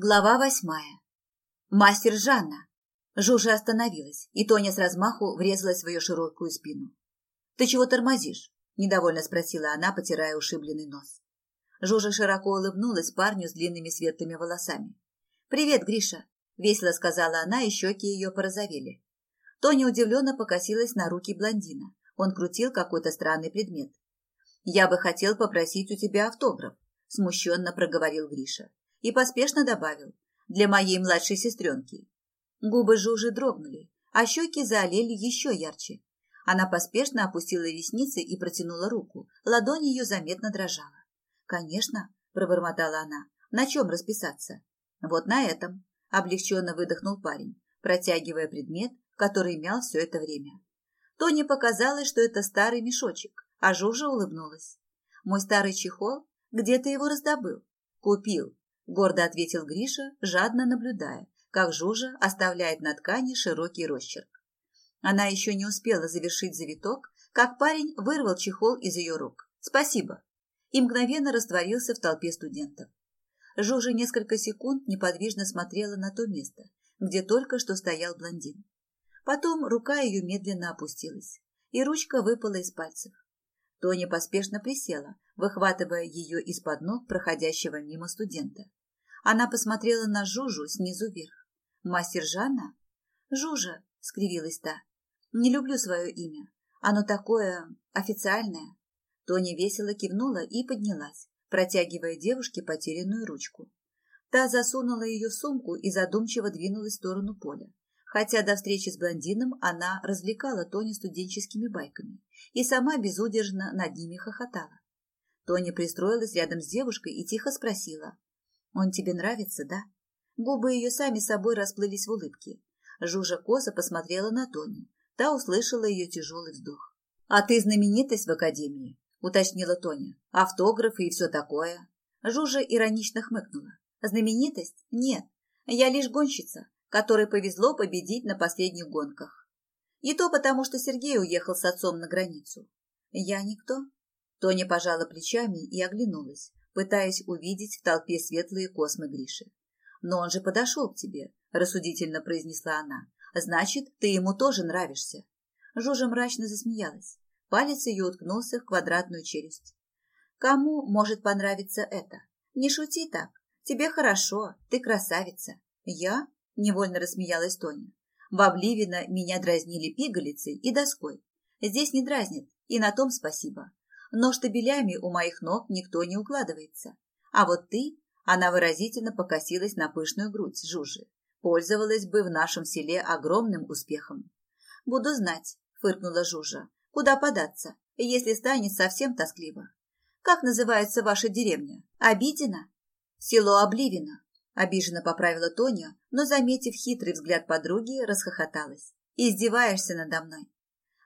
Глава восьмая. Мастер Жанна. Жужа остановилась, и Тоня с размаху врезалась в ее широкую спину. «Ты чего тормозишь?» – недовольно спросила она, потирая ушибленный нос. Жужа широко улыбнулась парню с длинными светлыми волосами. «Привет, Гриша!» – весело сказала она, и щеки ее порозовели. Тоня удивленно покосилась на руки блондина. Он крутил какой-то странный предмет. «Я бы хотел попросить у тебя автограф», – смущенно проговорил Гриша и поспешно добавил «для моей младшей сестренки». Губы Жужи дрогнули, а щеки заолели еще ярче. Она поспешно опустила ресницы и протянула руку. Ладонь ее заметно дрожала. «Конечно», – пробормотала она, – «на чем расписаться?» «Вот на этом», – облегченно выдохнул парень, протягивая предмет, который мял все это время. Тоне показалось, что это старый мешочек, а Жужа улыбнулась. «Мой старый чехол? Где ты его раздобыл?» «Купил», гордо ответил Гриша, жадно наблюдая, как Жужа оставляет на ткани широкий росчерк. Она еще не успела завершить завиток, как парень вырвал чехол из ее рук. «Спасибо!» и мгновенно растворился в толпе студентов. Жужа несколько секунд неподвижно смотрела на то место, где только что стоял блондин. Потом рука ее медленно опустилась, и ручка выпала из пальцев. Тоня поспешно присела, выхватывая ее из-под ног проходящего мимо студента. Она посмотрела на Жужу снизу вверх. «Мастер Жанна?» «Жужа», — скривилась та. «Не люблю свое имя. Оно такое официальное». Тоня весело кивнула и поднялась, протягивая девушке потерянную ручку. Та засунула ее в сумку и задумчиво двинулась в сторону поля. Хотя до встречи с блондином она развлекала Тони студенческими байками и сама безудержно над ними хохотала. Тоня пристроилась рядом с девушкой и тихо спросила. «Он тебе нравится, да?» Губы ее сами собой расплылись в улыбке. Жужа косо посмотрела на Тоню. Та услышала ее тяжелый вздох. «А ты знаменитость в академии?» – уточнила Тоня. «Автографы и все такое?» Жужа иронично хмыкнула. «Знаменитость? Нет. Я лишь гонщица, которой повезло победить на последних гонках. И то потому, что Сергей уехал с отцом на границу. Я никто?» Тоня пожала плечами и оглянулась пытаясь увидеть в толпе светлые космы Гриши. «Но он же подошел к тебе», – рассудительно произнесла она. «Значит, ты ему тоже нравишься». Жужа мрачно засмеялась. Палец ее уткнулся в квадратную челюсть. «Кому может понравиться это? Не шути так. Тебе хорошо, ты красавица». «Я?» – невольно рассмеялась Тоня. «В Обливино меня дразнили пигалицей и доской. Здесь не дразнят, и на том спасибо но штабелями у моих ног никто не укладывается. А вот ты, она выразительно покосилась на пышную грудь Жужи, пользовалась бы в нашем селе огромным успехом. Буду знать, фыркнула Жужа, куда податься, если станет совсем тоскливо. Как называется ваша деревня? Обидина? Село Обливино. Обиженно поправила Тоня, но, заметив хитрый взгляд подруги, расхохоталась. «Издеваешься надо мной?»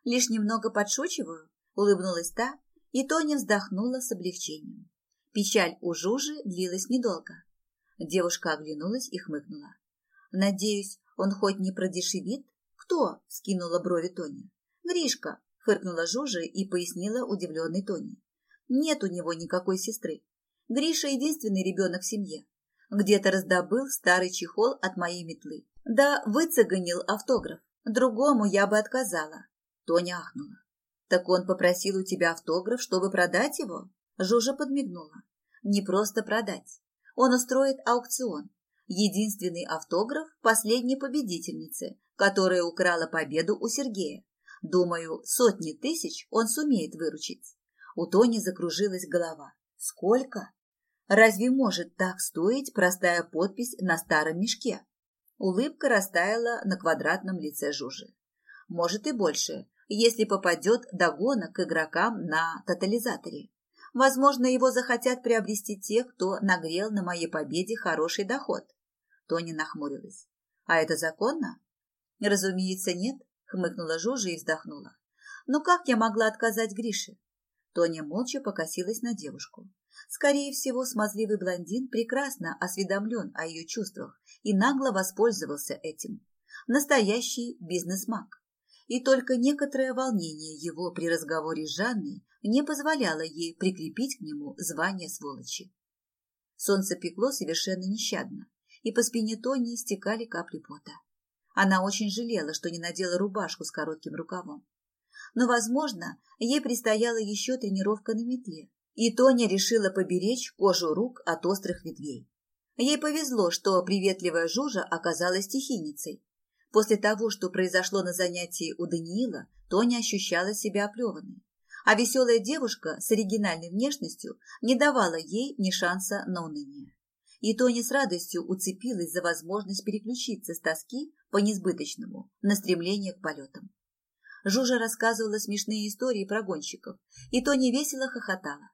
«Лишь немного подшучиваю», — улыбнулась та и Тоня вздохнула с облегчением. Печаль у Жужи длилась недолго. Девушка оглянулась и хмыкнула. «Надеюсь, он хоть не продешевит?» «Кто?» – скинула брови Тоня. «Гришка», – фыркнула Жужа и пояснила удивленной Тоне. «Нет у него никакой сестры. Гриша – единственный ребенок в семье. Где-то раздобыл старый чехол от моей метлы. Да выцеганил автограф. Другому я бы отказала». Тоня ахнула. «Так он попросил у тебя автограф, чтобы продать его?» Жужа подмигнула. «Не просто продать. Он устроит аукцион. Единственный автограф последней победительницы, которая украла победу у Сергея. Думаю, сотни тысяч он сумеет выручить». У Тони закружилась голова. «Сколько? Разве может так стоить простая подпись на старом мешке?» Улыбка растаяла на квадратном лице Жужи. «Может и больше, если попадет до гонок к игрокам на тотализаторе. Возможно, его захотят приобрести те, кто нагрел на моей победе хороший доход. Тоня нахмурилась. А это законно? Разумеется, нет, хмыкнула Жужа и вздохнула. Но как я могла отказать Грише? Тоня молча покосилась на девушку. Скорее всего, смазливый блондин прекрасно осведомлен о ее чувствах и нагло воспользовался этим. Настоящий бизнес-маг и только некоторое волнение его при разговоре с Жанной не позволяло ей прикрепить к нему звание сволочи. Солнце пекло совершенно нещадно, и по спине Тони стекали капли пота. Она очень жалела, что не надела рубашку с коротким рукавом. Но, возможно, ей предстояла еще тренировка на метле, и Тоня решила поберечь кожу рук от острых ветвей. Ей повезло, что приветливая Жужа оказалась стихийницей. После того, что произошло на занятии у Даниила, Тоня ощущала себя оплеванной. А веселая девушка с оригинальной внешностью не давала ей ни шанса на уныние. И Тоня с радостью уцепилась за возможность переключиться с тоски по несбыточному на стремление к полетам. Жужа рассказывала смешные истории про гонщиков, и Тоня весело хохотала.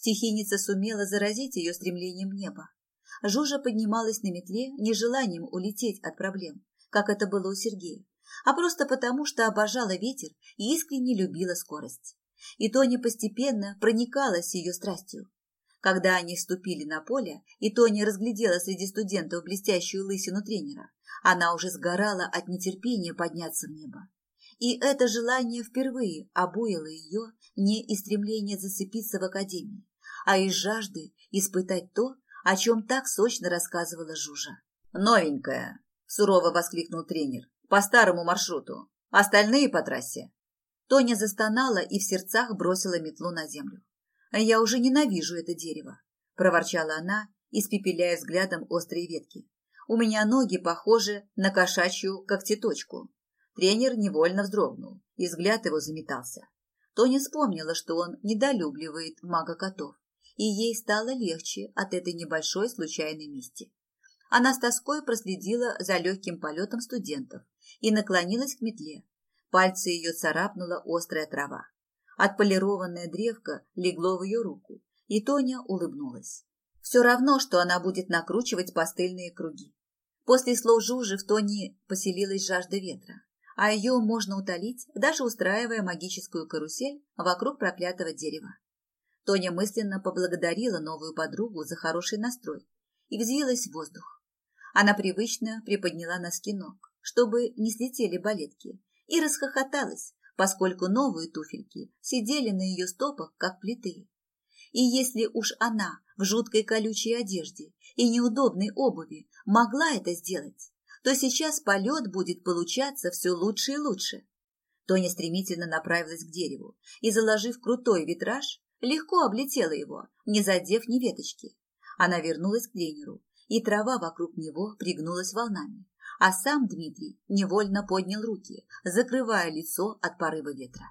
Стихийница сумела заразить ее стремлением в небо. Жужа поднималась на метле не желанием улететь от проблем, как это было у Сергея, а просто потому, что обожала ветер и искренне любила скорость. И Тоня постепенно проникалась ее страстью. Когда они вступили на поле, и Тоня разглядела среди студентов блестящую лысину тренера, она уже сгорала от нетерпения подняться в небо. И это желание впервые обуяло ее не из стремления зацепиться в академии, а из жажды испытать то, о чем так сочно рассказывала Жужа. «Новенькая!» – сурово воскликнул тренер. «По старому маршруту. Остальные по трассе». Тоня застонала и в сердцах бросила метлу на землю. «Я уже ненавижу это дерево», – проворчала она, испепеляя взглядом острые ветки. «У меня ноги похожи на кошачью когтеточку». Тренер невольно вздрогнул, и взгляд его заметался. Тоня вспомнила, что он недолюбливает мага-котов и ей стало легче от этой небольшой случайной мести. Она с тоской проследила за легким полетом студентов и наклонилась к метле. Пальцы ее царапнула острая трава. Отполированная древко легло в ее руку, и Тоня улыбнулась. Все равно, что она будет накручивать постыльные круги. После слов Жужи в Тоне поселилась жажда ветра, а ее можно утолить, даже устраивая магическую карусель вокруг проклятого дерева. Тоня мысленно поблагодарила новую подругу за хороший настрой и взвилась в воздух. Она привычно приподняла носки ног, чтобы не слетели балетки, и расхохоталась, поскольку новые туфельки сидели на ее стопах, как плиты. И если уж она в жуткой колючей одежде и неудобной обуви могла это сделать, то сейчас полет будет получаться все лучше и лучше. Тоня стремительно направилась к дереву и, заложив крутой витраж, легко облетела его, не задев ни веточки. Она вернулась к тренеру, и трава вокруг него пригнулась волнами, а сам Дмитрий невольно поднял руки, закрывая лицо от порыва ветра.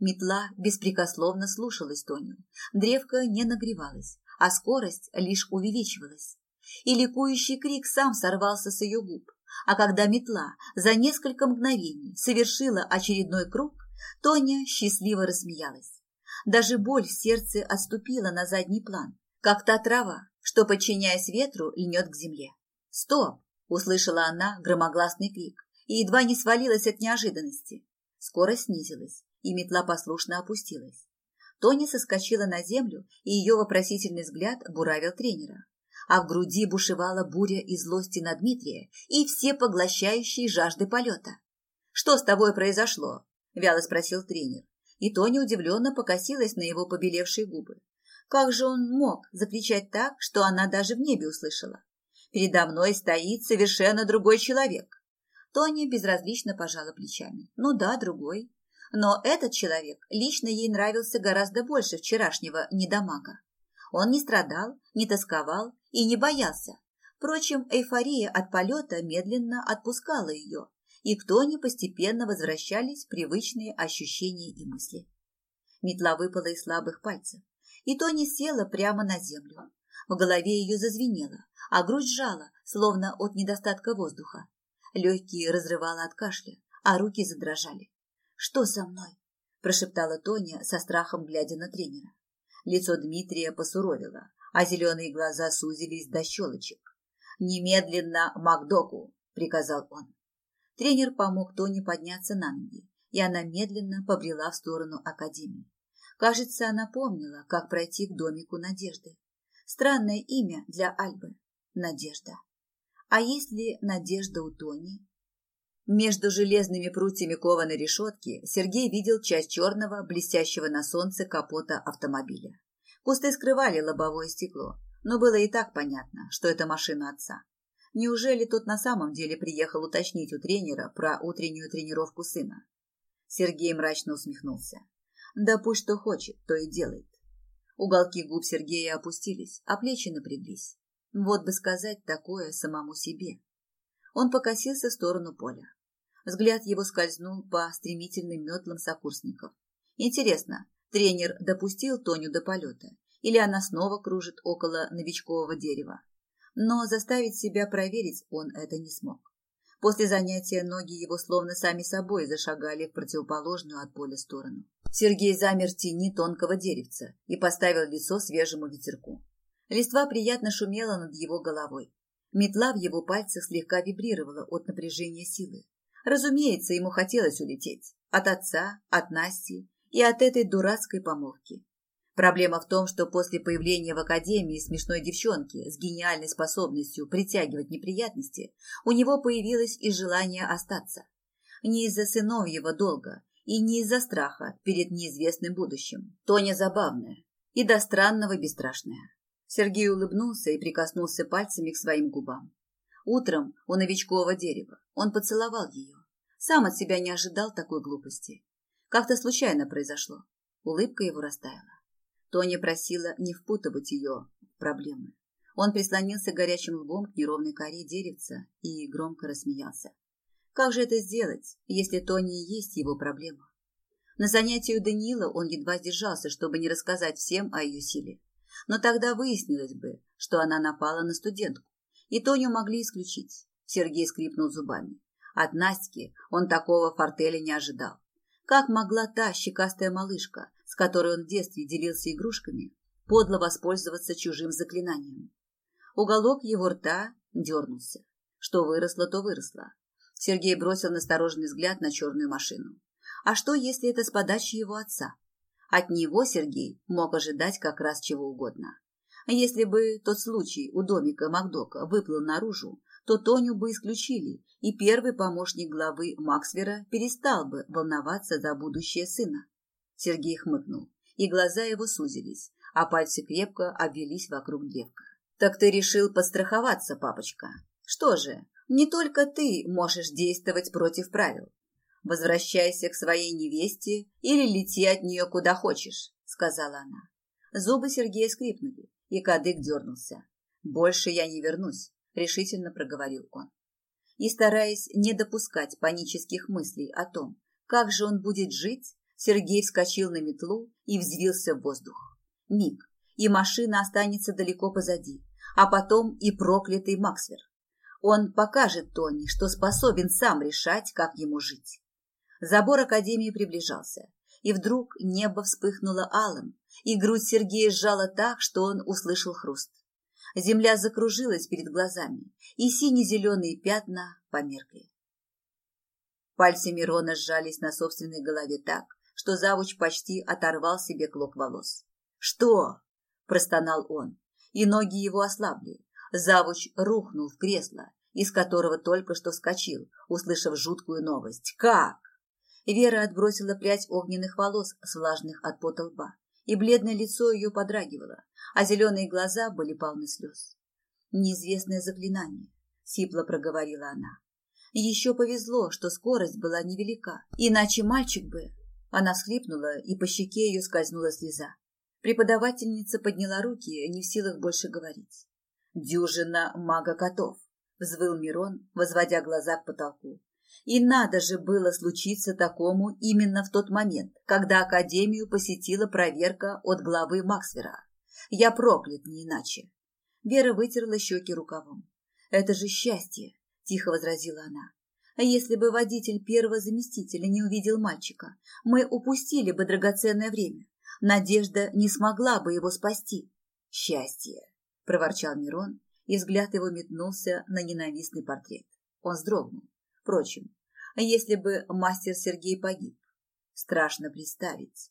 Метла беспрекословно слушалась Тоню, древко не нагревалась, а скорость лишь увеличивалась. И ликующий крик сам сорвался с ее губ, а когда метла за несколько мгновений совершила очередной круг, Тоня счастливо рассмеялась. Даже боль в сердце отступила на задний план, как та трава, что, подчиняясь ветру, льнет к земле. «Стоп!» – услышала она громогласный крик и едва не свалилась от неожиданности. Скорость снизилась, и метла послушно опустилась. Тони соскочила на землю, и ее вопросительный взгляд буравил тренера. А в груди бушевала буря и злости на Дмитрия и все поглощающие жажды полета. «Что с тобой произошло?» – вяло спросил тренер и Тоня удивленно покосилась на его побелевшие губы. Как же он мог закричать так, что она даже в небе услышала? Передо мной стоит совершенно другой человек. Тоня безразлично пожала плечами. Ну да, другой. Но этот человек лично ей нравился гораздо больше вчерашнего недомага. Он не страдал, не тосковал и не боялся. Впрочем, эйфория от полета медленно отпускала ее, и к Тоне постепенно возвращались привычные ощущения и мысли. Метла выпала из слабых пальцев, и Тони села прямо на землю. В голове ее зазвенело, а грудь сжала, словно от недостатка воздуха. Легкие разрывало от кашля, а руки задрожали. «Что со мной?» – прошептала Тоня со страхом, глядя на тренера. Лицо Дмитрия посуровило, а зеленые глаза сузились до щелочек. «Немедленно Макдоку!» – приказал он. Тренер помог Тони подняться на ноги, и она медленно побрела в сторону академии. Кажется, она помнила, как пройти к домику Надежды. Странное имя для Альбы – Надежда. А есть ли Надежда у Тони? Между железными прутьями кованой решетки Сергей видел часть черного, блестящего на солнце капота автомобиля. Кусты скрывали лобовое стекло, но было и так понятно, что это машина отца. Неужели тот на самом деле приехал уточнить у тренера про утреннюю тренировку сына? Сергей мрачно усмехнулся. Да пусть что хочет, то и делает. Уголки губ Сергея опустились, а плечи напряглись. Вот бы сказать такое самому себе. Он покосился в сторону поля. Взгляд его скользнул по стремительным метлам сокурсников. Интересно, тренер допустил Тоню до полета, или она снова кружит около новичкового дерева? Но заставить себя проверить он это не смог. После занятия ноги его словно сами собой зашагали в противоположную от поля сторону. Сергей замер в тени тонкого деревца и поставил лицо свежему ветерку. Листва приятно шумела над его головой. Метла в его пальцах слегка вибрировала от напряжения силы. Разумеется, ему хотелось улететь. От отца, от Насти и от этой дурацкой помолвки. Проблема в том, что после появления в академии смешной девчонки с гениальной способностью притягивать неприятности, у него появилось и желание остаться. Не из-за сыновьего долга и не из-за страха перед неизвестным будущим. Тоня забавная и до странного бесстрашная. Сергей улыбнулся и прикоснулся пальцами к своим губам. Утром у новичкового дерева он поцеловал ее. Сам от себя не ожидал такой глупости. Как-то случайно произошло. Улыбка его растаяла. Тоня просила не впутывать ее в проблемы. Он прислонился горячим лбом к неровной коре деревца и громко рассмеялся. Как же это сделать, если Тони есть его проблема? На занятии у Даниила он едва сдержался, чтобы не рассказать всем о ее силе. Но тогда выяснилось бы, что она напала на студентку, и Тоню могли исключить. Сергей скрипнул зубами. От Настики он такого фортеля не ожидал. Как могла та щекастая малышка, с которой он в детстве делился игрушками, подло воспользоваться чужим заклинанием? Уголок его рта дернулся. Что выросло, то выросло. Сергей бросил настороженный взгляд на черную машину. А что, если это с подачи его отца? От него Сергей мог ожидать как раз чего угодно. Если бы тот случай у домика Макдока выплыл наружу, то Тоню бы исключили, и первый помощник главы Максвера перестал бы волноваться за будущее сына. Сергей хмыкнул, и глаза его сузились, а пальцы крепко обвелись вокруг древка. «Так ты решил подстраховаться, папочка? Что же, не только ты можешь действовать против правил. Возвращайся к своей невесте или лети от нее куда хочешь», — сказала она. Зубы Сергея скрипнули, и кадык дернулся. «Больше я не вернусь», — решительно проговорил он. И, стараясь не допускать панических мыслей о том, как же он будет жить, Сергей вскочил на метлу и взвился в воздух. Миг, и машина останется далеко позади, а потом и проклятый Максвер. Он покажет Тони, что способен сам решать, как ему жить. Забор Академии приближался, и вдруг небо вспыхнуло алым, и грудь Сергея сжала так, что он услышал хруст. Земля закружилась перед глазами, и сине-зеленые пятна померкли. Пальцы Мирона сжались на собственной голове так, что завуч почти оторвал себе клок волос. «Что?» – простонал он, и ноги его ослабли. Завуч рухнул в кресло, из которого только что вскочил, услышав жуткую новость. «Как?» Вера отбросила прядь огненных волос с влажных от пота лба, и бледное лицо ее подрагивало а зеленые глаза были полны слез. «Неизвестное заклинание», — сипло проговорила она. «Еще повезло, что скорость была невелика, иначе мальчик бы...» Она всхлипнула, и по щеке ее скользнула слеза. Преподавательница подняла руки, не в силах больше говорить. «Дюжина мага-котов», — взвыл Мирон, возводя глаза к потолку. И надо же было случиться такому именно в тот момент, когда Академию посетила проверка от главы Максвера. Я проклят не иначе. Вера вытерла щеки рукавом. Это же счастье, тихо возразила она. А если бы водитель первого заместителя не увидел мальчика, мы упустили бы драгоценное время. Надежда не смогла бы его спасти. Счастье, проворчал Мирон, и взгляд его метнулся на ненавистный портрет. Он вздрогнул. Впрочем, если бы мастер Сергей погиб, страшно представить.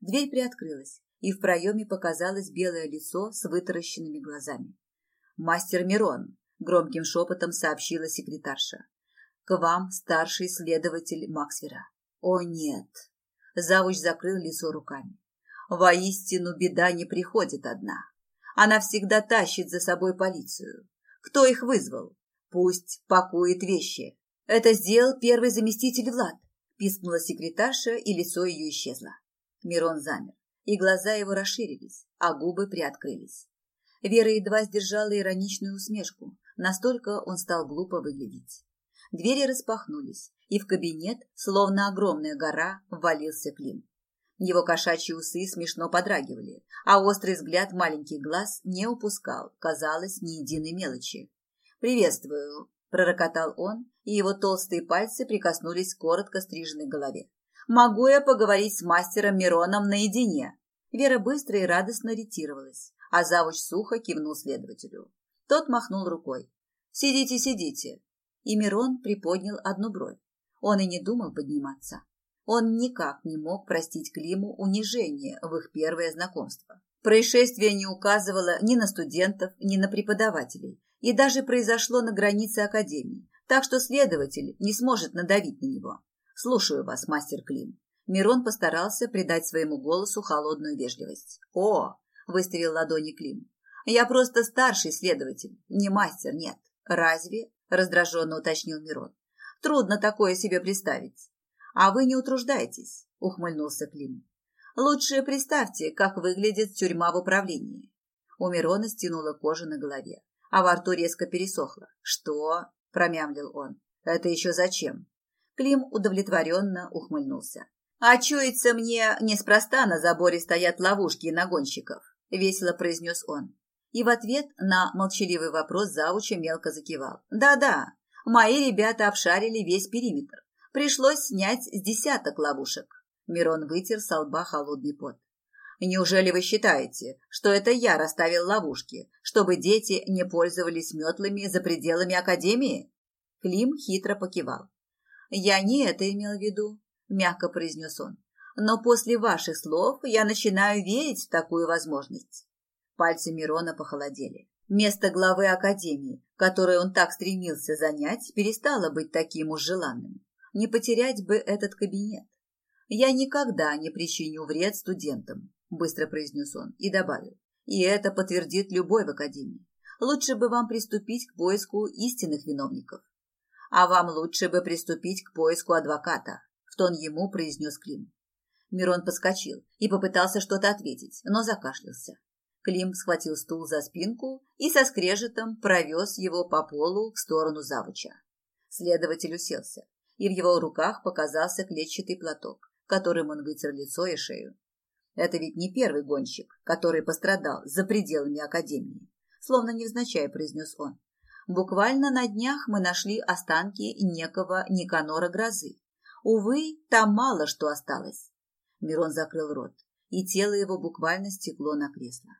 Дверь приоткрылась, и в проеме показалось белое лицо с вытаращенными глазами. «Мастер Мирон», — громким шепотом сообщила секретарша. «К вам старший следователь Максвера». «О, нет!» — завуч закрыл лицо руками. «Воистину беда не приходит одна. Она всегда тащит за собой полицию. Кто их вызвал? Пусть пакует вещи. Это сделал первый заместитель Влад, пискнула секретарша, и лицо ее исчезло. Мирон замер, и глаза его расширились, а губы приоткрылись. Вера едва сдержала ироничную усмешку, настолько он стал глупо выглядеть. Двери распахнулись, и в кабинет, словно огромная гора, ввалился Клим. Его кошачьи усы смешно подрагивали, а острый взгляд маленьких глаз не упускал, казалось, ни единой мелочи. «Приветствую», – пророкотал он, и его толстые пальцы прикоснулись к коротко стриженной голове. «Могу я поговорить с мастером Мироном наедине?» Вера быстро и радостно ретировалась, а завуч сухо кивнул следователю. Тот махнул рукой. «Сидите, сидите!» И Мирон приподнял одну бровь. Он и не думал подниматься. Он никак не мог простить Климу унижение в их первое знакомство. Происшествие не указывало ни на студентов, ни на преподавателей, и даже произошло на границе академии, так что следователь не сможет надавить на него. Слушаю вас, мастер Клим. Мирон постарался придать своему голосу холодную вежливость. О, выставил ладони Клим. Я просто старший следователь, не мастер, нет. Разве? Раздраженно уточнил Мирон. Трудно такое себе представить. А вы не утруждайтесь, ухмыльнулся Клим. Лучше представьте, как выглядит тюрьма в управлении. У Мирона стянула кожа на голове, а во рту резко пересохло. Что? промямлил он. Это еще зачем? Клим удовлетворенно ухмыльнулся. А чуется мне, неспроста на заборе стоят ловушки нагонщиков, весело произнес он. И в ответ на молчаливый вопрос зауча мелко закивал. Да-да, мои ребята обшарили весь периметр. Пришлось снять с десяток ловушек. Мирон вытер с лба холодный пот. Неужели вы считаете, что это я расставил ловушки, чтобы дети не пользовались метлами за пределами академии? Клим хитро покивал. Я не это имел в виду, мягко произнес он. Но после ваших слов я начинаю верить в такую возможность. Пальцы Мирона похолодели. Место главы академии, которое он так стремился занять, перестало быть таким уж желанным. Не потерять бы этот кабинет. Я никогда не причиню вред студентам, быстро произнес он и добавил. И это подтвердит любой в академии. Лучше бы вам приступить к поиску истинных виновников. А вам лучше бы приступить к поиску адвоката, в тон ему произнес Клим. Мирон подскочил и попытался что-то ответить, но закашлялся. Клим схватил стул за спинку и со скрежетом провез его по полу в сторону завуча. Следователь уселся, и в его руках показался клетчатый платок, которым он вытер лицо и шею. Это ведь не первый гонщик, который пострадал за пределами академии, словно невзначай произнес он. Буквально на днях мы нашли останки некого Никанора Грозы. Увы, там мало что осталось. Мирон закрыл рот, и тело его буквально стекло на кресло.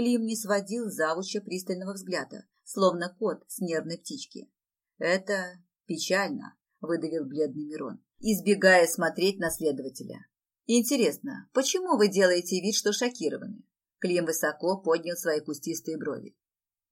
Клим не сводил завуча пристального взгляда, словно кот с нервной птички. «Это печально», — выдавил бледный Мирон, избегая смотреть на следователя. «Интересно, почему вы делаете вид, что шокированы?» Клим высоко поднял свои кустистые брови.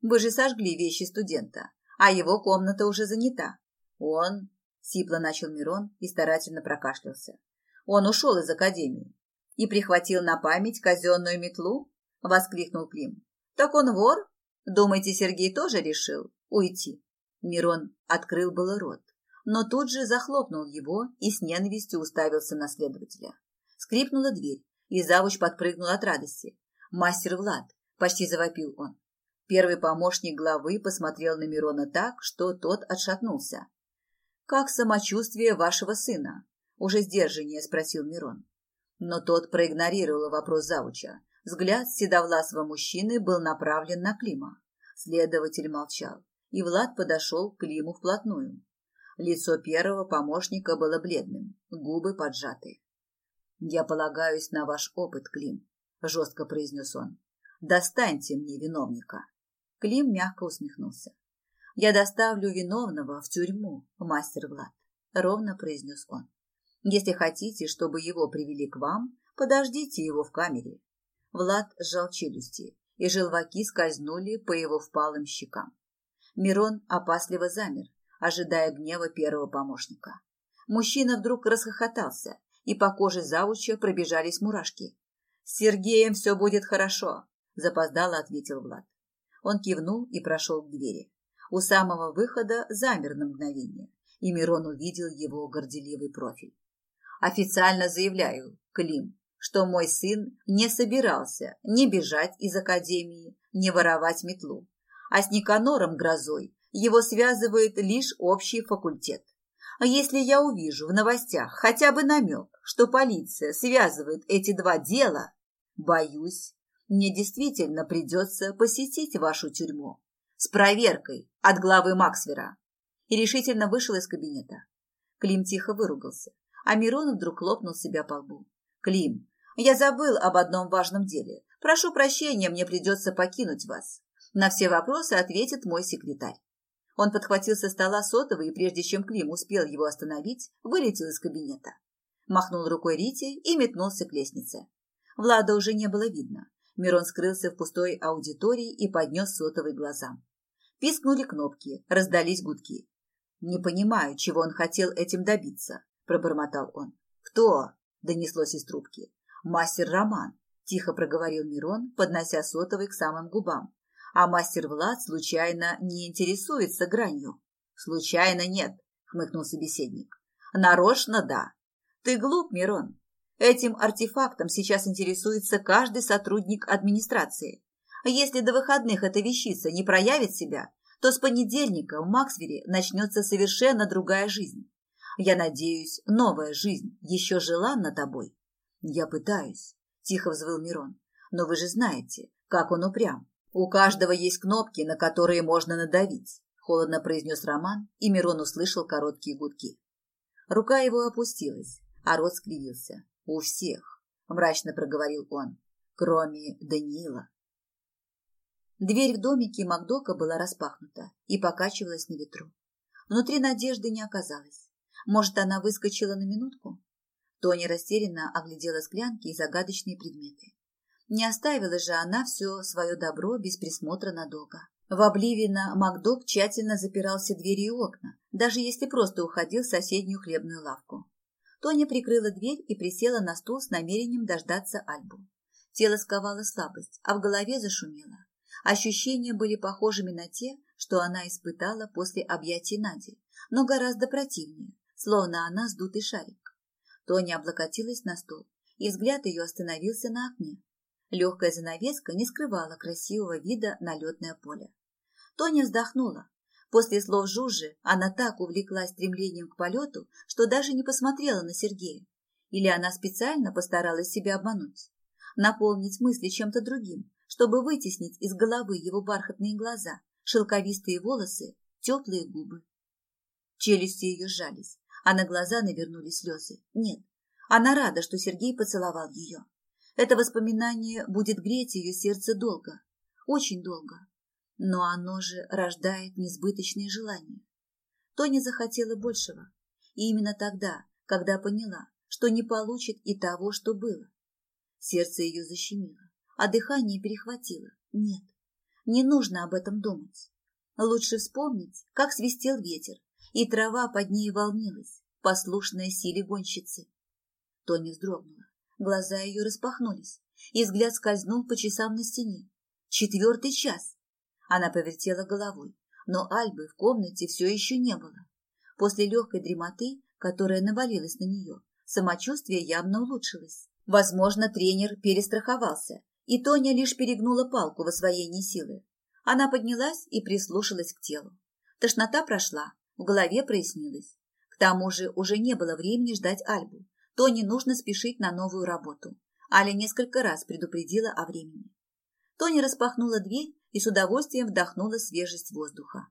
«Вы же сожгли вещи студента, а его комната уже занята. Он...» — сипло начал Мирон и старательно прокашлялся. «Он ушел из академии и прихватил на память казенную метлу?» — воскликнул Клим. «Так он вор? Думаете, Сергей тоже решил уйти?» Мирон открыл было рот, но тут же захлопнул его и с ненавистью уставился на следователя. Скрипнула дверь, и завуч подпрыгнул от радости. «Мастер Влад!» – почти завопил он. Первый помощник главы посмотрел на Мирона так, что тот отшатнулся. «Как самочувствие вашего сына?» – уже сдержаннее спросил Мирон. Но тот проигнорировал вопрос завуча, Взгляд седовласого мужчины был направлен на Клима. Следователь молчал, и Влад подошел к Климу вплотную. Лицо первого помощника было бледным, губы поджаты. «Я полагаюсь на ваш опыт, Клим», — жестко произнес он. «Достаньте мне виновника». Клим мягко усмехнулся. «Я доставлю виновного в тюрьму, мастер Влад», — ровно произнес он. «Если хотите, чтобы его привели к вам, подождите его в камере. Влад сжал челюсти, и желваки скользнули по его впалым щекам. Мирон опасливо замер, ожидая гнева первого помощника. Мужчина вдруг расхохотался, и по коже завуча пробежались мурашки. «С Сергеем все будет хорошо», – запоздало ответил Влад. Он кивнул и прошел к двери. У самого выхода замер на мгновение, и Мирон увидел его горделивый профиль. «Официально заявляю, Клим, что мой сын не собирался ни бежать из академии, ни воровать метлу, а с Никанором Грозой его связывает лишь общий факультет. А если я увижу в новостях хотя бы намек, что полиция связывает эти два дела, боюсь, мне действительно придется посетить вашу тюрьму с проверкой от главы Максвера. И решительно вышел из кабинета. Клим тихо выругался, а Мирон вдруг хлопнул себя по лбу. «Клим, я забыл об одном важном деле. Прошу прощения, мне придется покинуть вас. На все вопросы ответит мой секретарь. Он подхватил со стола сотовый и, прежде чем Клим успел его остановить, вылетел из кабинета. Махнул рукой Рите и метнулся к лестнице. Влада уже не было видно. Мирон скрылся в пустой аудитории и поднес сотовый глазам. Пискнули кнопки, раздались гудки. «Не понимаю, чего он хотел этим добиться», – пробормотал он. «Кто?» – донеслось из трубки. «Мастер Роман», – тихо проговорил Мирон, поднося сотовый к самым губам. А мастер Влад случайно не интересуется гранью? Случайно нет, хмыкнул собеседник. Нарочно да. Ты глуп, Мирон. Этим артефактом сейчас интересуется каждый сотрудник администрации. Если до выходных эта вещица не проявит себя, то с понедельника в Максвере начнется совершенно другая жизнь. Я надеюсь, новая жизнь еще желанна тобой. Я пытаюсь, тихо взвыл Мирон. Но вы же знаете, как он упрям. «У каждого есть кнопки, на которые можно надавить», – холодно произнес Роман, и Мирон услышал короткие гудки. Рука его опустилась, а рот скривился. «У всех», – мрачно проговорил он, – «кроме Даниила». Дверь в домике Макдока была распахнута и покачивалась на ветру. Внутри надежды не оказалось. Может, она выскочила на минутку? Тони растерянно оглядела склянки и загадочные предметы. Не оставила же она все свое добро без присмотра надолго. В Обливино Макдок тщательно запирал все двери и окна, даже если просто уходил в соседнюю хлебную лавку. Тоня прикрыла дверь и присела на стул с намерением дождаться Альбу. Тело сковало слабость, а в голове зашумело. Ощущения были похожими на те, что она испытала после объятий Нади, но гораздо противнее, словно она сдутый шарик. Тоня облокотилась на стол, и взгляд ее остановился на окне, Легкая занавеска не скрывала красивого вида на летное поле. Тоня вздохнула. После слов Жужи она так увлеклась стремлением к полету, что даже не посмотрела на Сергея. Или она специально постаралась себя обмануть. Наполнить мысли чем-то другим, чтобы вытеснить из головы его бархатные глаза, шелковистые волосы, теплые губы. Челюсти ее сжались, а на глаза навернулись слезы. Нет, она рада, что Сергей поцеловал ее. Это воспоминание будет греть ее сердце долго, очень долго. Но оно же рождает несбыточные желания. Тоня захотела большего. И именно тогда, когда поняла, что не получит и того, что было. Сердце ее защемило, а дыхание перехватило. Нет, не нужно об этом думать. Лучше вспомнить, как свистел ветер, и трава под ней волнилась, послушная силе гонщицы. Тоня вздрогнула. Глаза ее распахнулись, и взгляд скользнул по часам на стене. Четвертый час. Она повертела головой, но Альбы в комнате все еще не было. После легкой дремоты, которая навалилась на нее, самочувствие явно улучшилось. Возможно, тренер перестраховался, и Тоня лишь перегнула палку в освоении силы. Она поднялась и прислушалась к телу. Тошнота прошла, в голове прояснилось. К тому же уже не было времени ждать Альбу, то не нужно спешить на новую работу. Аля несколько раз предупредила о времени. Тони распахнула дверь и с удовольствием вдохнула свежесть воздуха.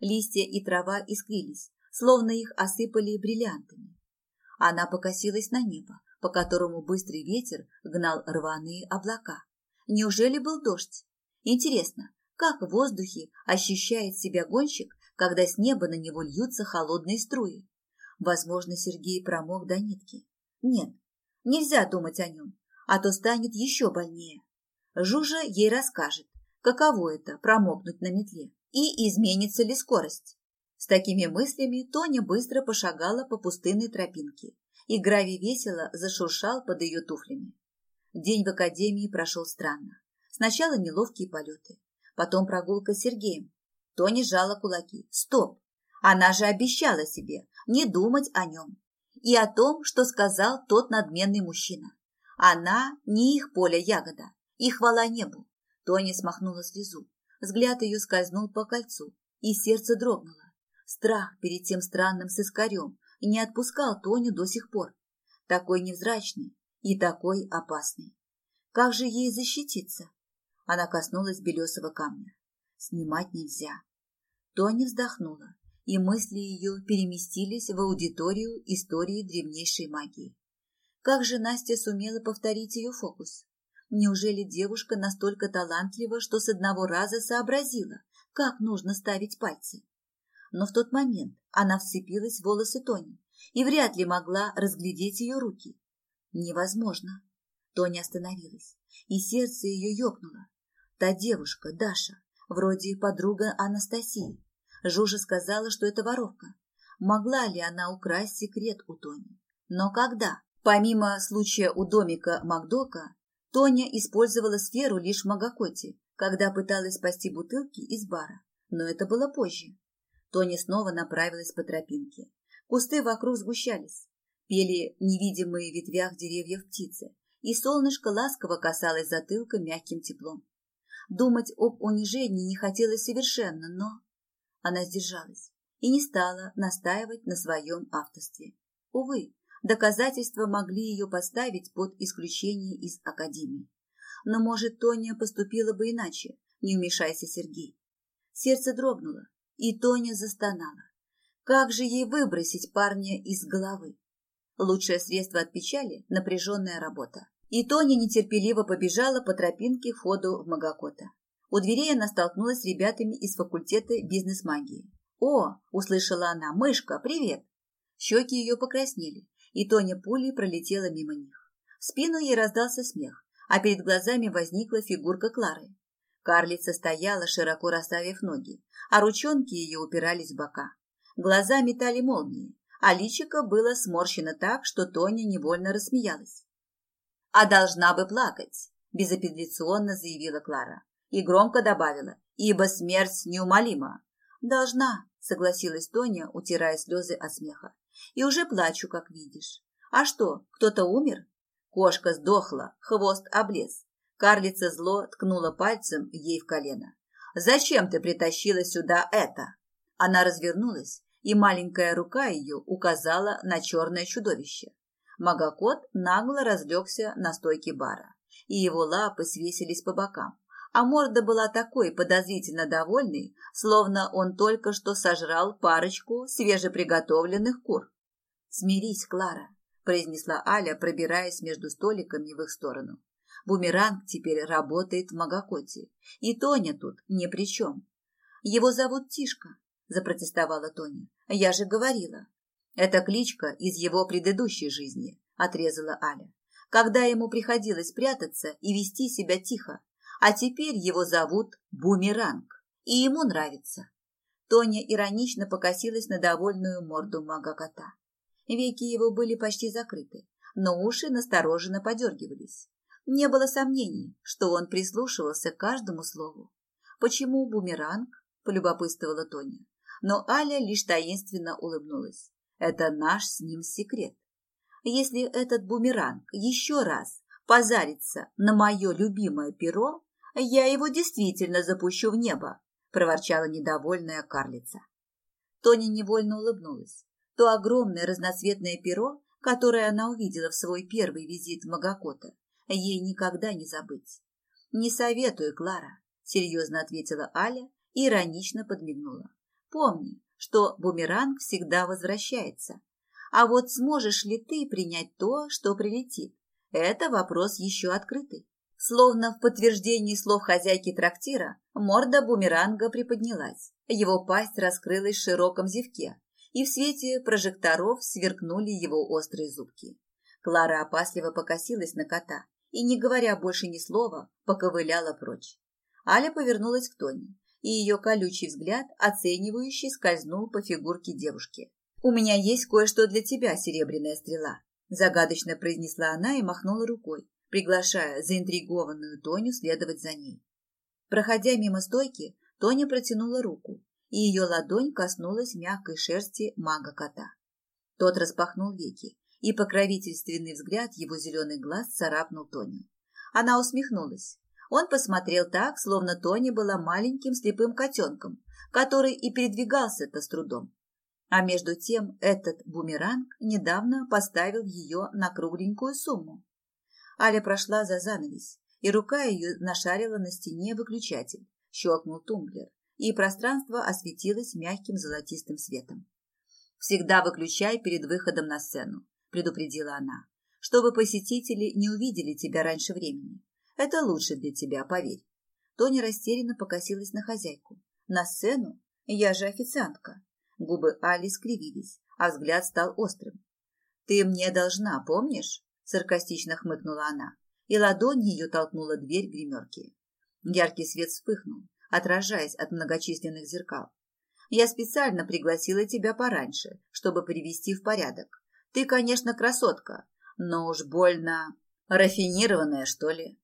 Листья и трава искрились, словно их осыпали бриллиантами. Она покосилась на небо, по которому быстрый ветер гнал рваные облака. Неужели был дождь? Интересно, как в воздухе ощущает себя гонщик, когда с неба на него льются холодные струи? Возможно, Сергей промок до нитки. Нет, нельзя думать о нем, а то станет еще больнее. Жужа ей расскажет, каково это промокнуть на метле и изменится ли скорость. С такими мыслями Тоня быстро пошагала по пустынной тропинке, и гравий весело зашуршал под ее туфлями. День в академии прошел странно. Сначала неловкие полеты, потом прогулка с Сергеем. Тони сжала кулаки. Стоп! Она же обещала себе не думать о нем и о том, что сказал тот надменный мужчина. Она не их поле ягода, и хвала небу. Тони смахнула слезу. Взгляд ее скользнул по кольцу, и сердце дрогнуло. Страх перед тем странным сыскарем не отпускал Тоню до сих пор. Такой невзрачный и такой опасный. Как же ей защититься? Она коснулась белесого камня. Снимать нельзя. Тони вздохнула, и мысли ее переместились в аудиторию истории древнейшей магии. Как же Настя сумела повторить ее фокус? Неужели девушка настолько талантлива, что с одного раза сообразила, как нужно ставить пальцы? Но в тот момент она вцепилась в волосы Тони и вряд ли могла разглядеть ее руки. Невозможно. Тоня остановилась, и сердце ее ёкнуло. Та девушка, Даша, вроде подруга Анастасии. Жужа сказала, что это воровка. Могла ли она украсть секрет у Тони? Но когда? Помимо случая у домика Макдока, Тоня использовала сферу лишь в Магакоте, когда пыталась спасти бутылки из бара. Но это было позже. Тоня снова направилась по тропинке. Кусты вокруг сгущались. Пели невидимые в ветвях деревьев птицы, и солнышко ласково касалось затылка мягким теплом. Думать об унижении не хотелось совершенно, но... Она сдержалась и не стала настаивать на своем авторстве. Увы, доказательства могли ее поставить под исключение из академии. Но, может, Тоня поступила бы иначе, не вмешайся, Сергей. Сердце дрогнуло, и Тоня застонала. Как же ей выбросить парня из головы? Лучшее средство от печали – напряженная работа. И Тоня нетерпеливо побежала по тропинке входу в Магакота. У дверей она столкнулась с ребятами из факультета бизнес-магии. «О!» – услышала она. «Мышка, привет!» Щеки ее покраснели, и Тоня пулей пролетела мимо них. В спину ей раздался смех, а перед глазами возникла фигурка Клары. Карлица стояла, широко расставив ноги, а ручонки ее упирались в бока. Глаза метали молнии, а личико было сморщено так, что Тоня невольно рассмеялась. «А должна бы плакать», – безапелляционно заявила Клара и громко добавила, «ибо смерть неумолима». «Должна», – согласилась Тоня, утирая слезы от смеха. «И уже плачу, как видишь. А что, кто-то умер?» Кошка сдохла, хвост облез. Карлица зло ткнула пальцем ей в колено. «Зачем ты притащила сюда это?» Она развернулась, и маленькая рука ее указала на черное чудовище. Магокот нагло разлегся на стойке бара, и его лапы свесились по бокам, а морда была такой подозрительно довольной, словно он только что сожрал парочку свежеприготовленных кур. «Смирись, Клара», – произнесла Аля, пробираясь между столиками в их сторону. «Бумеранг теперь работает в Магокоте, и Тоня тут ни при чем. Его зовут Тишка, запротестовала Тоня. Я же говорила. Это кличка из его предыдущей жизни, отрезала Аля. Когда ему приходилось прятаться и вести себя тихо, а теперь его зовут Бумеранг, и ему нравится. Тоня иронично покосилась на довольную морду мага-кота. Веки его были почти закрыты, но уши настороженно подергивались. Не было сомнений, что он прислушивался к каждому слову. «Почему бумеранг?» – полюбопытствовала Тоня но Аля лишь таинственно улыбнулась. Это наш с ним секрет. Если этот бумеранг еще раз позарится на мое любимое перо, я его действительно запущу в небо, проворчала недовольная карлица. Тоня невольно улыбнулась. То огромное разноцветное перо, которое она увидела в свой первый визит в Магакота, ей никогда не забыть. «Не советую, Клара», – серьезно ответила Аля и иронично подмигнула. Помни, что бумеранг всегда возвращается. А вот сможешь ли ты принять то, что прилетит? Это вопрос еще открытый. Словно в подтверждении слов хозяйки трактира, морда бумеранга приподнялась. Его пасть раскрылась в широком зевке, и в свете прожекторов сверкнули его острые зубки. Клара опасливо покосилась на кота и, не говоря больше ни слова, поковыляла прочь. Аля повернулась к Тони и ее колючий взгляд, оценивающий, скользнул по фигурке девушки. «У меня есть кое-что для тебя, серебряная стрела», загадочно произнесла она и махнула рукой, приглашая заинтригованную Тоню следовать за ней. Проходя мимо стойки, Тоня протянула руку, и ее ладонь коснулась мягкой шерсти мага-кота. Тот распахнул веки, и покровительственный взгляд его зеленых глаз царапнул Тоню. Она усмехнулась. Он посмотрел так, словно Тоня была маленьким слепым котенком, который и передвигался-то с трудом. А между тем этот бумеранг недавно поставил ее на кругленькую сумму. Аля прошла за занавес, и рука ее нашарила на стене выключатель. Щелкнул тумблер, и пространство осветилось мягким золотистым светом. «Всегда выключай перед выходом на сцену», – предупредила она, – «чтобы посетители не увидели тебя раньше времени. Это лучше для тебя, поверь». Тоня растерянно покосилась на хозяйку. «На сцену? Я же официантка». Губы Али скривились, а взгляд стал острым. «Ты мне должна, помнишь?» – саркастично хмыкнула она, и ладонь ее толкнула дверь гримерки. Яркий свет вспыхнул, отражаясь от многочисленных зеркал. Я специально пригласила тебя пораньше, чтобы привести в порядок. Ты, конечно, красотка, но уж больно рафинированная, что ли.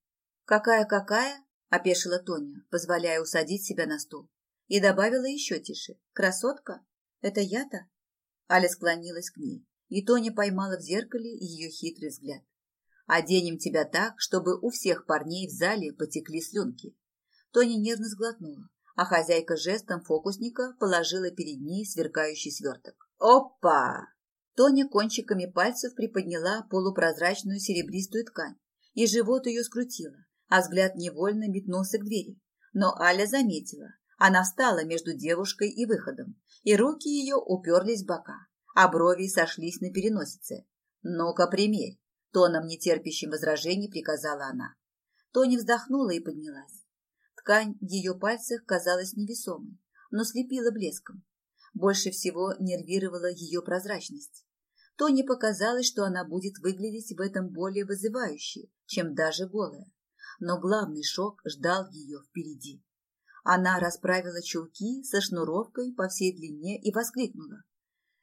Какая-какая? опешила Тоня, позволяя усадить себя на стул. И добавила еще тише. Красотка? Это я-то? Аля склонилась к ней, и Тоня поймала в зеркале ее хитрый взгляд. Оденем тебя так, чтобы у всех парней в зале потекли слюнки. Тоня нервно сглотнула, а хозяйка жестом фокусника положила перед ней сверкающий сверток. «Опа!» Тоня кончиками пальцев приподняла полупрозрачную серебристую ткань, и живот ее скрутило, а взгляд невольно метнулся к двери. Но Аля заметила. Она встала между девушкой и выходом, и руки ее уперлись в бока, а брови сошлись на переносице. «Ну-ка, примерь!» Тоном нетерпящим возражений приказала она. Тоня вздохнула и поднялась. Ткань в ее пальцах казалась невесомой, но слепила блеском. Больше всего нервировала ее прозрачность. Тоне показалось, что она будет выглядеть в этом более вызывающе, чем даже голая. Но главный шок ждал ее впереди. Она расправила чулки со шнуровкой по всей длине и воскликнула.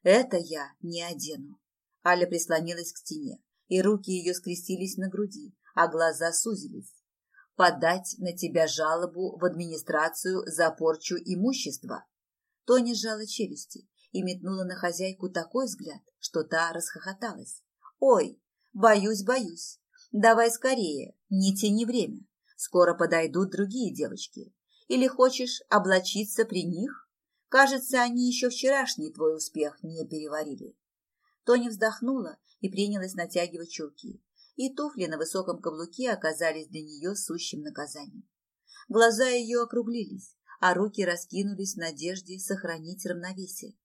«Это я не одену». Аля прислонилась к стене, и руки ее скрестились на груди, а глаза сузились подать на тебя жалобу в администрацию за порчу имущества. Тоня сжала челюсти и метнула на хозяйку такой взгляд, что та расхохоталась. «Ой, боюсь, боюсь. Давай скорее, не тяни время. Скоро подойдут другие девочки. Или хочешь облачиться при них? Кажется, они еще вчерашний твой успех не переварили». Тоня вздохнула и принялась натягивать чулки и туфли на высоком каблуке оказались для нее сущим наказанием. Глаза ее округлились, а руки раскинулись в надежде сохранить равновесие.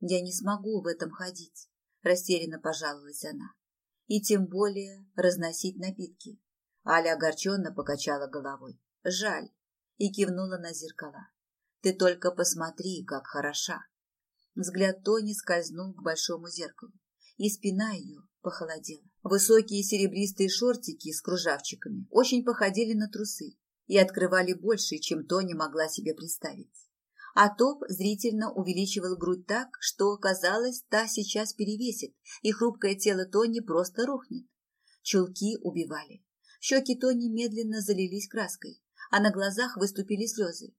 «Я не смогу в этом ходить», – растерянно пожаловалась она. «И тем более разносить напитки». Аля огорченно покачала головой. «Жаль», – и кивнула на зеркала. «Ты только посмотри, как хороша». Взгляд Тони скользнул к большому зеркалу, и спина ее похолодела. Высокие серебристые шортики с кружавчиками очень походили на трусы и открывали больше, чем Тони могла себе представить. А топ зрительно увеличивал грудь так, что, казалось, та сейчас перевесит, и хрупкое тело Тони просто рухнет. Чулки убивали. Щеки Тони медленно залились краской, а на глазах выступили слезы.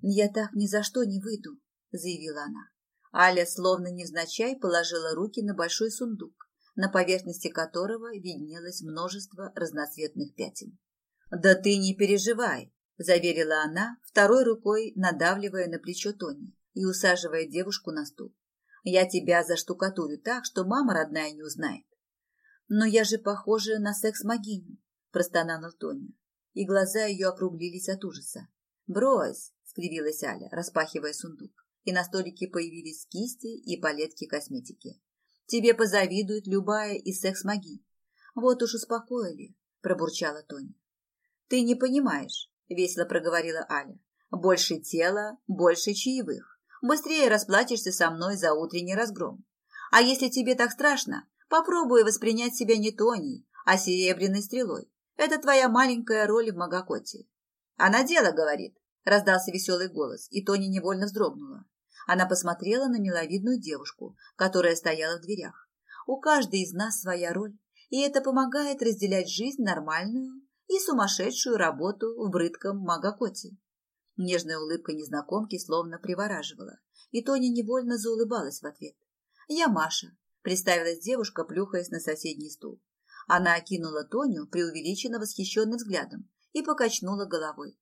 «Я так ни за что не выйду», — заявила она. Аля, словно невзначай, положила руки на большой сундук на поверхности которого виднелось множество разноцветных пятен. «Да ты не переживай», – заверила она, второй рукой надавливая на плечо Тони и усаживая девушку на стул. «Я тебя заштукатурю так, что мама родная не узнает». «Но я же похожа на секс-могиню», – простонала Тоня, и глаза ее округлились от ужаса. «Брось», – скривилась Аля, распахивая сундук, и на столике появились кисти и палетки косметики. Тебе позавидует любая из секс-маги. Вот уж успокоили, пробурчала Тоня. Ты не понимаешь, весело проговорила Аля. Больше тела, больше чаевых. Быстрее расплатишься со мной за утренний разгром. А если тебе так страшно, попробуй воспринять себя не Тоней, а серебряной стрелой. Это твоя маленькая роль в Магакоте. Она дело говорит, раздался веселый голос, и Тоня невольно вздрогнула. Она посмотрела на миловидную девушку, которая стояла в дверях. У каждой из нас своя роль, и это помогает разделять жизнь нормальную и сумасшедшую работу в брыдком магакоте. Нежная улыбка незнакомки словно привораживала, и Тоня невольно заулыбалась в ответ. «Я Маша», – представилась девушка, плюхаясь на соседний стул. Она окинула Тоню преувеличенно восхищенным взглядом и покачнула головой.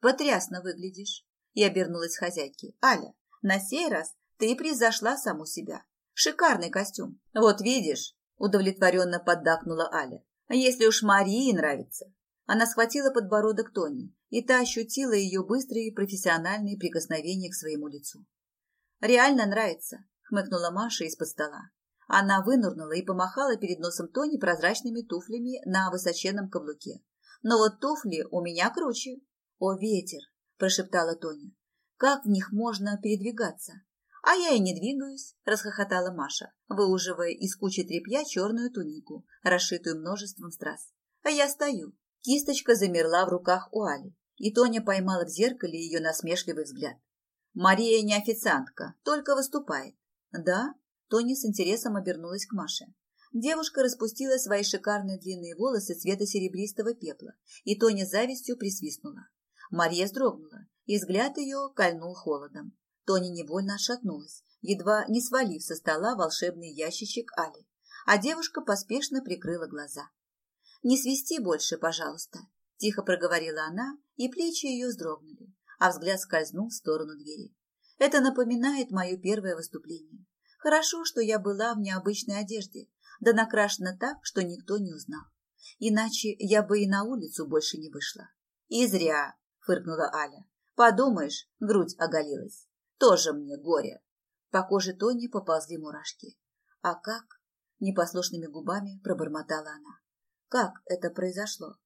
«Потрясно выглядишь!» И обернулась хозяйке. «Аля, на сей раз ты превзошла саму себя. Шикарный костюм. Вот видишь, удовлетворенно поддакнула Аля. Если уж Марии нравится. Она схватила подбородок Тони, и та ощутила ее быстрые профессиональные прикосновения к своему лицу. «Реально нравится», — хмыкнула Маша из-под стола. Она вынырнула и помахала перед носом Тони прозрачными туфлями на высоченном каблуке. «Но вот туфли у меня круче». «О, ветер!» – прошептала Тоня. «Как в них можно передвигаться?» «А я и не двигаюсь», – расхохотала Маша, выуживая из кучи тряпья черную тунику, расшитую множеством страз. «А я стою». Кисточка замерла в руках у Али, и Тоня поймала в зеркале ее насмешливый взгляд. «Мария не официантка, только выступает». «Да?» – Тоня с интересом обернулась к Маше. Девушка распустила свои шикарные длинные волосы цвета серебристого пепла, и Тоня завистью присвистнула. Мария вздрогнула, и взгляд ее кольнул холодом. Тоня невольно отшатнулась, едва не свалив со стола волшебный ящичек Али, а девушка поспешно прикрыла глаза. «Не свисти больше, пожалуйста», – тихо проговорила она, и плечи ее вздрогнули, а взгляд скользнул в сторону двери. «Это напоминает мое первое выступление. Хорошо, что я была в необычной одежде, да накрашена так, что никто не узнал. Иначе я бы и на улицу больше не вышла». «И зря», – фыркнула Аля. «Подумаешь, грудь оголилась. Тоже мне горе. По коже Тони поползли мурашки. А как? Непослушными губами пробормотала она. Как это произошло?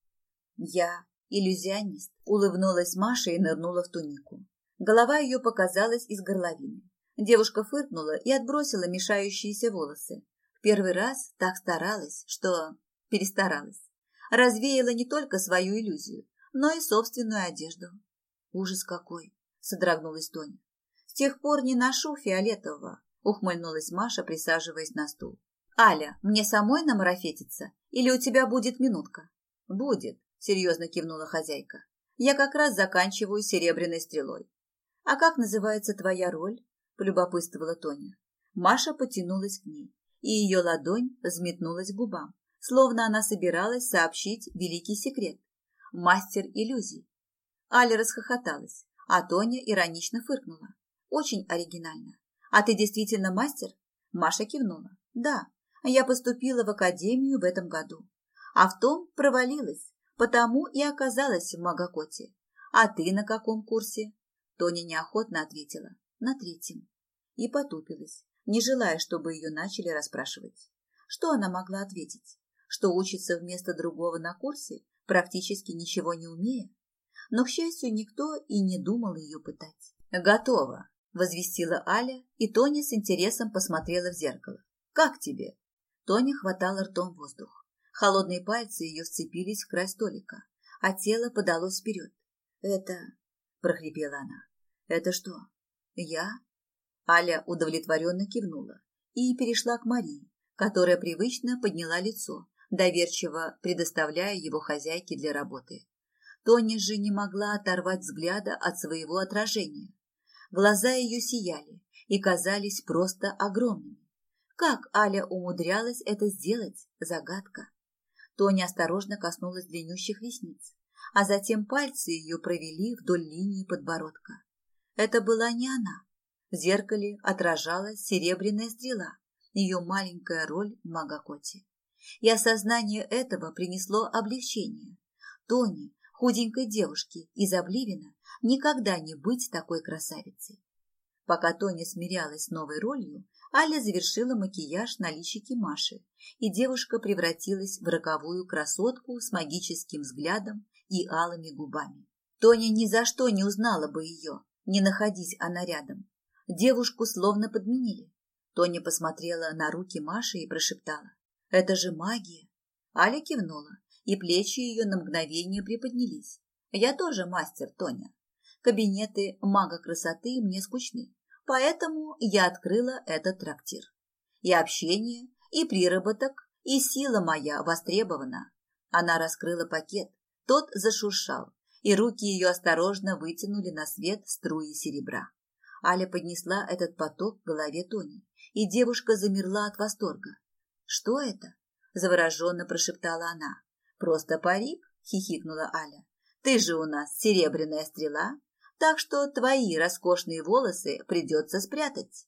Я иллюзионист. Улыбнулась Маша и нырнула в тунику. Голова ее показалась из горловины. Девушка фыркнула и отбросила мешающиеся волосы. В первый раз так старалась, что перестаралась. Развеяла не только свою иллюзию, но и собственную одежду. Ужас какой! Содрогнулась Тоня. С тех пор не ношу фиолетового, ухмыльнулась Маша, присаживаясь на стул. Аля, мне самой намарафетиться или у тебя будет минутка? Будет, серьезно кивнула хозяйка. Я как раз заканчиваю серебряной стрелой. А как называется твоя роль? Полюбопытствовала Тоня. Маша потянулась к ней, и ее ладонь взметнулась к губам, словно она собиралась сообщить великий секрет. Мастер иллюзий. Аля расхохоталась, а Тоня иронично фыркнула. Очень оригинально. А ты действительно мастер? Маша кивнула. Да, я поступила в академию в этом году. А в том провалилась, потому и оказалась в Магакоте. А ты на каком курсе? Тоня неохотно ответила. На третьем. И потупилась, не желая, чтобы ее начали расспрашивать. Что она могла ответить? Что учится вместо другого на курсе, практически ничего не умея? Но, к счастью, никто и не думал ее пытать. «Готово», возвестила Аля, и Тоня с интересом посмотрела в зеркало. «Как тебе?» Тоня хватала ртом воздух. Холодные пальцы ее вцепились в край столика, а тело подалось вперед. «Это...» – прохрипела она. «Это что? Я?» Аля удовлетворенно кивнула и перешла к Марии, которая привычно подняла лицо, доверчиво предоставляя его хозяйке для работы. Тоня же не могла оторвать взгляда от своего отражения, Глаза ее сияли и казались просто огромными. Как Аля умудрялась это сделать? Загадка. Тоня осторожно коснулась длиннющих ресниц, а затем пальцы ее провели вдоль линии подбородка. Это была не она. В зеркале отражалась серебряная стрела, ее маленькая роль в Магакоте. И осознание этого принесло облегчение. Тони, худенькой девушке из Обливина, никогда не быть такой красавицей. Пока Тоня смирялась с новой ролью, Аля завершила макияж на личике Маши, и девушка превратилась в роковую красотку с магическим взглядом и алыми губами. Тоня ни за что не узнала бы ее, не находись она рядом. Девушку словно подменили. Тоня посмотрела на руки Маши и прошептала. «Это же магия!» Аля кивнула, и плечи ее на мгновение приподнялись. «Я тоже мастер, Тоня. Кабинеты мага красоты мне скучны, поэтому я открыла этот трактир. И общение, и приработок, и сила моя востребована. Она раскрыла пакет, тот зашуршал, и руки ее осторожно вытянули на свет струи серебра. Аля поднесла этот поток к голове Тони, и девушка замерла от восторга. «Что это?» – завороженно прошептала она. «Просто парик?» – хихикнула Аля. «Ты же у нас серебряная стрела, так что твои роскошные волосы придется спрятать».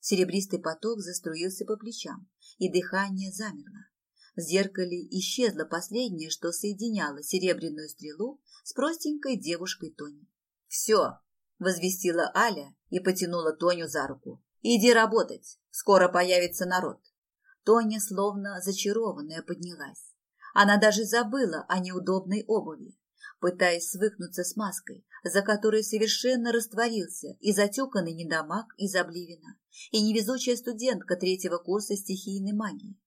Серебристый поток заструился по плечам, и дыхание замерло. В зеркале исчезло последнее, что соединяло серебряную стрелу с простенькой девушкой Тони. «Все!» – возвестила Аля и потянула Тоню за руку. «Иди работать, скоро появится народ». Тоня, словно зачарованная, поднялась. Она даже забыла о неудобной обуви, пытаясь свыкнуться с маской, за которой совершенно растворился и затеканный недомаг из Обливина, и невезучая студентка третьего курса стихийной магии.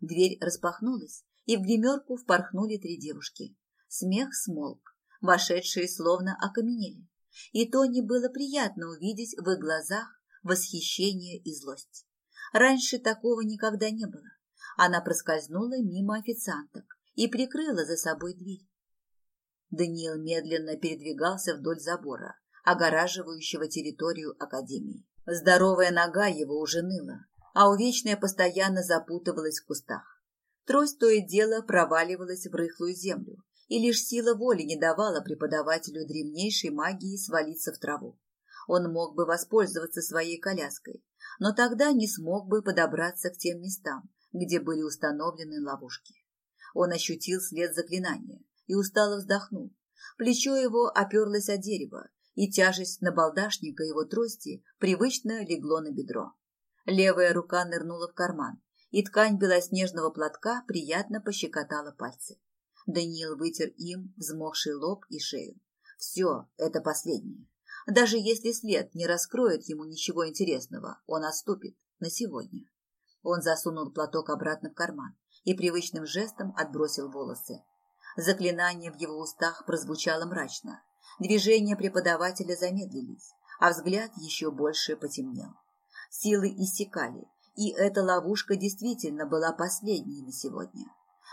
Дверь распахнулась, и в гримерку впорхнули три девушки. Смех смолк. Вошедшие словно окаменели. И Тони было приятно увидеть в их глазах восхищение и злость. Раньше такого никогда не было. Она проскользнула мимо официанток и прикрыла за собой дверь. Даниил медленно передвигался вдоль забора, огораживающего территорию Академии. Здоровая нога его уже ныла, а увечная постоянно запутывалась в кустах. Трость то и дело проваливалась в рыхлую землю, и лишь сила воли не давала преподавателю древнейшей магии свалиться в траву. Он мог бы воспользоваться своей коляской, но тогда не смог бы подобраться к тем местам, где были установлены ловушки. Он ощутил след заклинания и устало вздохнул. Плечо его оперлось о дерево, и тяжесть набалдашника его трости привычно легло на бедро. Левая рука нырнула в карман, и ткань белоснежного платка приятно пощекотала пальцы. Даниил вытер им взмокший лоб и шею. Все, это последнее. Даже если след не раскроет ему ничего интересного, он отступит на сегодня. Он засунул платок обратно в карман и привычным жестом отбросил волосы. Заклинание в его устах прозвучало мрачно. Движения преподавателя замедлились, а взгляд еще больше потемнел. Силы иссякали, и эта ловушка действительно была последней на сегодня.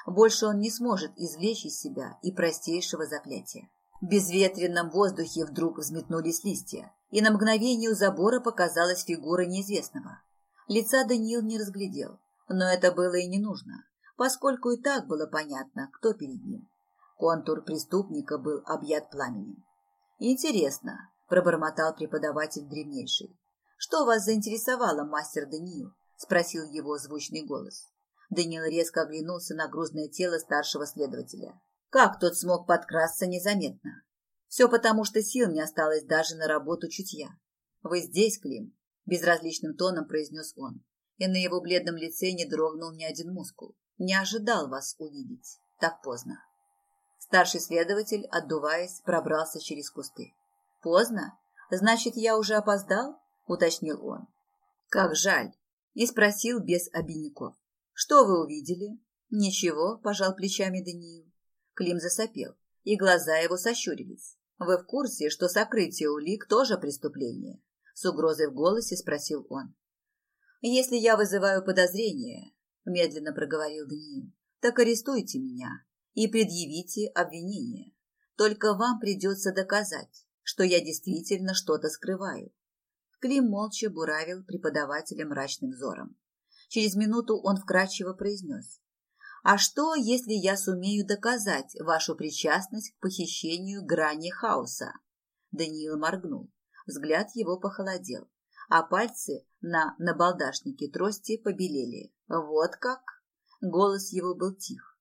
Больше он не сможет извлечь из себя и простейшего заклятия. В безветренном воздухе вдруг взметнулись листья, и на мгновение у забора показалась фигура неизвестного. Лица Даниил не разглядел, но это было и не нужно, поскольку и так было понятно, кто перед ним. Контур преступника был объят пламенем. «Интересно», – пробормотал преподаватель древнейший. «Что вас заинтересовало, мастер Даниил?» – спросил его звучный голос. Даниил резко оглянулся на грузное тело старшего следователя. Как тот смог подкрасться незаметно? Все потому, что сил не осталось даже на работу чутья. «Вы здесь, Клим?» – безразличным тоном произнес он. И на его бледном лице не дрогнул ни один мускул. «Не ожидал вас увидеть. Так поздно». Старший следователь, отдуваясь, пробрался через кусты. «Поздно? Значит, я уже опоздал?» – уточнил он. «Как жаль!» – и спросил без обиняков. «Что вы увидели?» «Ничего», – пожал плечами Даниил. Клим засопел, и глаза его сощурились. «Вы в курсе, что сокрытие улик тоже преступление?» С угрозой в голосе спросил он. «Если я вызываю подозрение», – медленно проговорил Даниил, – «так арестуйте меня и предъявите обвинение. Только вам придется доказать, что я действительно что-то скрываю». Клим молча буравил преподавателя мрачным взором. Через минуту он вкрадчиво произнес. А что, если я сумею доказать вашу причастность к похищению грани хаоса? Даниил моргнул. Взгляд его похолодел, а пальцы на набалдашнике трости побелели. Вот как? Голос его был тих.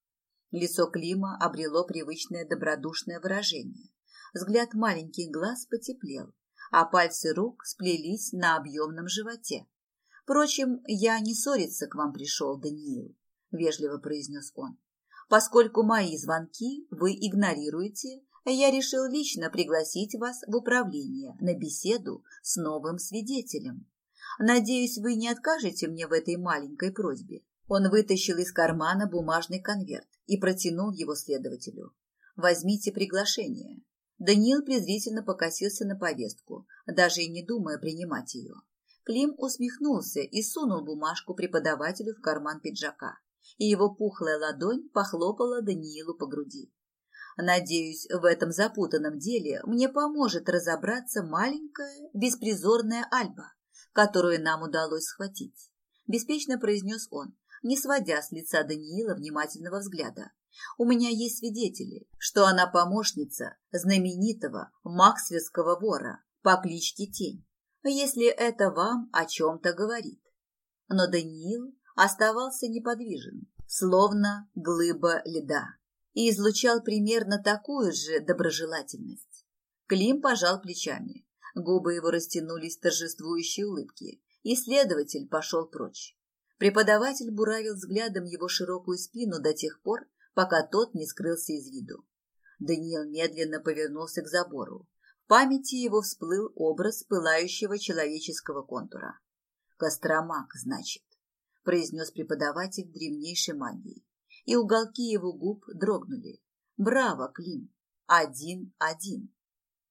Лицо Клима обрело привычное добродушное выражение. Взгляд маленьких глаз потеплел, а пальцы рук сплелись на объемном животе. Впрочем, я не ссориться к вам пришел, Даниил. – вежливо произнес он. «Поскольку мои звонки вы игнорируете, я решил лично пригласить вас в управление на беседу с новым свидетелем. Надеюсь, вы не откажете мне в этой маленькой просьбе». Он вытащил из кармана бумажный конверт и протянул его следователю. «Возьмите приглашение». Даниил презрительно покосился на повестку, даже и не думая принимать ее. Клим усмехнулся и сунул бумажку преподавателю в карман пиджака и его пухлая ладонь похлопала Даниилу по груди. Надеюсь, в этом запутанном деле мне поможет разобраться маленькая беспризорная Альба, которую нам удалось схватить. Беспечно произнес он, не сводя с лица Даниила внимательного взгляда. У меня есть свидетели, что она помощница знаменитого максвельского вора по кличке Тень, если это вам о чем-то говорит. Но Даниил оставался неподвижен, словно глыба льда, и излучал примерно такую же доброжелательность. Клим пожал плечами, губы его растянулись в торжествующей улыбке, и следователь пошел прочь. Преподаватель буравил взглядом его широкую спину до тех пор, пока тот не скрылся из виду. Даниил медленно повернулся к забору. Памяти его всплыл образ пылающего человеческого контура. «Костромак, значит», — произнес преподаватель древнейшей магии. И уголки его губ дрогнули. «Браво, Клим! Один-один!»